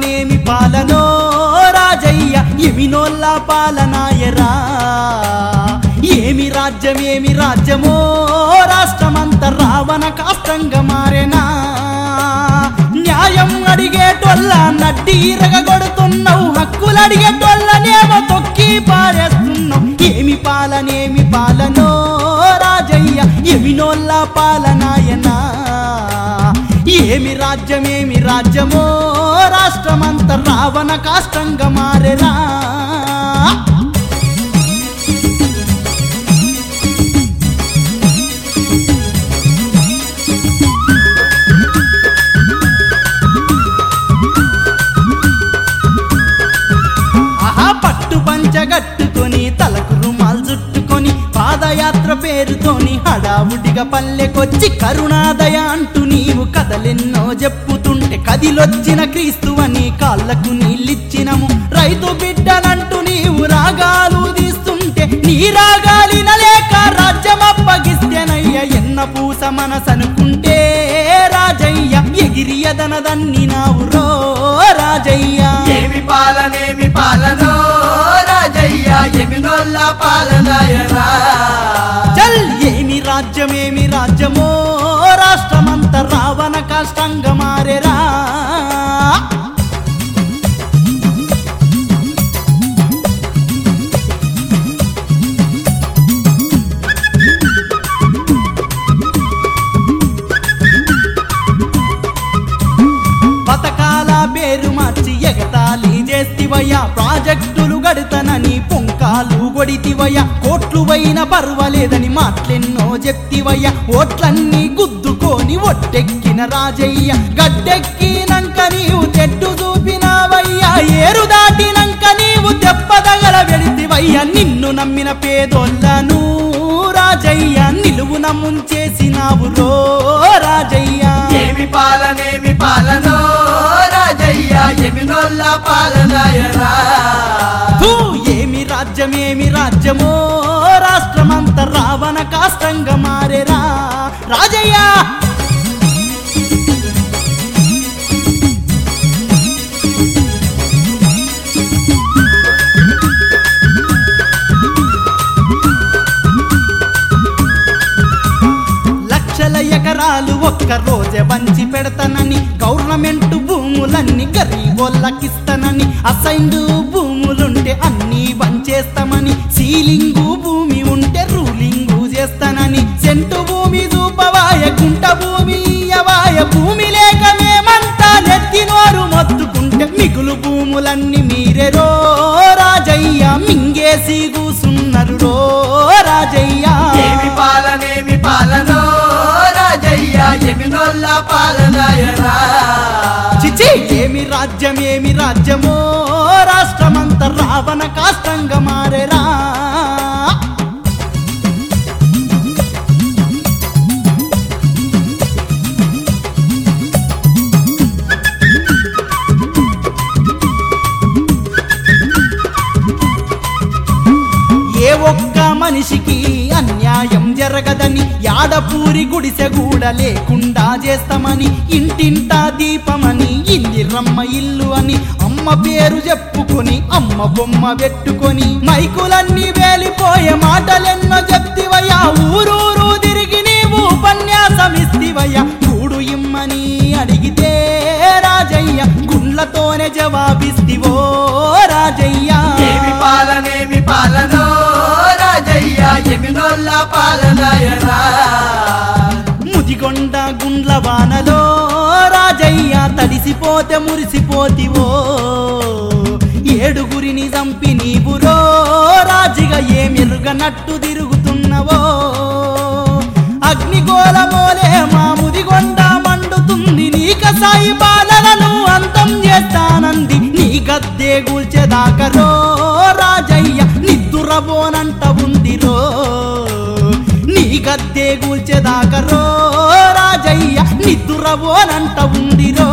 పాలనేమి పాలనో రాజయ్య ఎమినోళ్ళ పాలనాయరా? ఏమి రాజ్యమేమి రాజ్యమో రాష్ట్రమంత రావణ కాష్టంగా మారేనా? న్యాయం అడిగేటోళ్ళ నడ్డీరగ కొడుతున్నావు హక్కులు అడిగేటోళ్ళనేమో తొక్కి పారేస్తున్నావు. ఏమి పాలనేమి పాలనో రాజయ్య ఎమినోళ్ళ పాలనాయనా? ఏమి రాజ్యమేమి రాజ్యమో రాష్ట్రమంతా రావణ కాష్టంగా మారేరా ఆహా పట్టు పంచగట్టుకొని తలకు రుమాలు చుట్టుకొని పాదయాత్ర పేరుతోని హడావుడిగా పల్లెకొచ్చి కరుణాదయ అంటూ నీవు కథలెన్నో చెప్పు కదిలొచ్చిన క్రీస్తు అని కాళ్ళకు నీళ్ళిచ్చినము. రైతు బిడ్డనంటూ నీవు రాగాలు తీస్తుంటే నీ రాగాలిన లేక రాజ్యం అప్పగిస్తేనయ్య ఎన్న పూస మనసనుకుంటే రాజయ్య ఎగిరియదనదన్ని నావు రో రాజయ్య. ఏమి పాలనేమి పాలనో రాజయ్య ఎమినొల్ల పాలనాయరా చల్ ఏమి రాజ్యం ఏమి రాజ్యమో రావణ కష్టంగా మారేరా. పథకాల పేరు మార్చి ఎగతాళి చేస్తివయ్యా. ప్రాజెక్టులు గడుతనని పొంకాలు కొడితివయ్యా కోట్లు పైన పర్వాలేదని మాట్లెన్నో చెప్తివయ్యా. ఓట్లన్నీ గుద్దుకొని రాజయ్య గడ్డెక్కినంక నీవు చెట్టు చూపినావయ్యా. ఏరు దాటినంక నీవు దెబ్బదగల వెడితివయ్యా నిన్ను నమ్మిన పేదోళ్ళను రాజయ్య నిలువున ముంచేసినావు రో రాజయ్య. ఏమి పాలనేమి పాలనో రాజయ్య ఎమినొల్ల పాలనాయరా థూ, ఏమి రాజ్యం ఏమి రాజ్యమో రాష్ట్రమంతా రావణ కాష్టంగా మారేరా. రాజయ్య ఒక్క రోజే వంచి పెడతానని గవర్నమెంట్ భూములన్నీ గరీబోళ్ళకిస్తానని అసైన్డ్ భూములుంటే అన్నీ వంచేస్తామని సీలింగు భూమి ఉంటే రూలింగు చేస్తానని సెంటు భూమి చూపవాయ గుంట భూమి అవాయ భూమి లేక మేమంతా నెత్తినోరు మొత్తుకుంటే మిగులు భూములన్నీ మీరే రో రాజయ్య మింగేసి కూసున్నారు రో రాజయ్య. ఏమి రాజ్యం ఏమి రాజ్యమో? రాష్ట్రమంత రావణ కాష్టంగా మారేరా ఏ ఒక్క మనిషికి అన్యాయం జరగదని యాడపూరి గుడిసె గూడ లేకుండా చేస్తామని ఇంటింటా దీపమని ఇందిరమ్మ ఇల్లు అని అమ్మ పేరు చెప్పుకొని అమ్మ బొమ్మ పెట్టుకొని మైకులన్నీ వేలిపోయే మాటలెన్నో చెప్తివయ్యా. ఊరూరు తిరిగి నీవు ఉపన్యాసమిస్తివయ్యా. కూడు ఇమ్మని అడిగితే రాజయ్య గుండ్లతోనే జవాబిస్తివో రాజయ్య. ఏమి పాలనేమి పాలనో రాజయ్య. ఎమినోళ్ళ పాలనాయరా తడిసిపోతే మురిసిపోతివో. ఏడుగురిని చంపి నీవురో. రాజుగా ఏమిరుగనట్టు తిరుగుతున్నవో. అగ్నిగోళమోలే మాముదిగొండ మండుతుంది. నీ కసాయి పాలనను అంతం చేస్తానంది. నీ గద్దే కూల్చేదాకరో గద్దె గూల్చెదాకరో రాజయ్య నిద్దురవోనంట ఉందిరో.